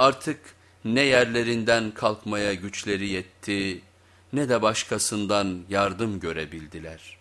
Artık ne yerlerinden kalkmaya güçleri yetti ne de başkasından yardım görebildiler.''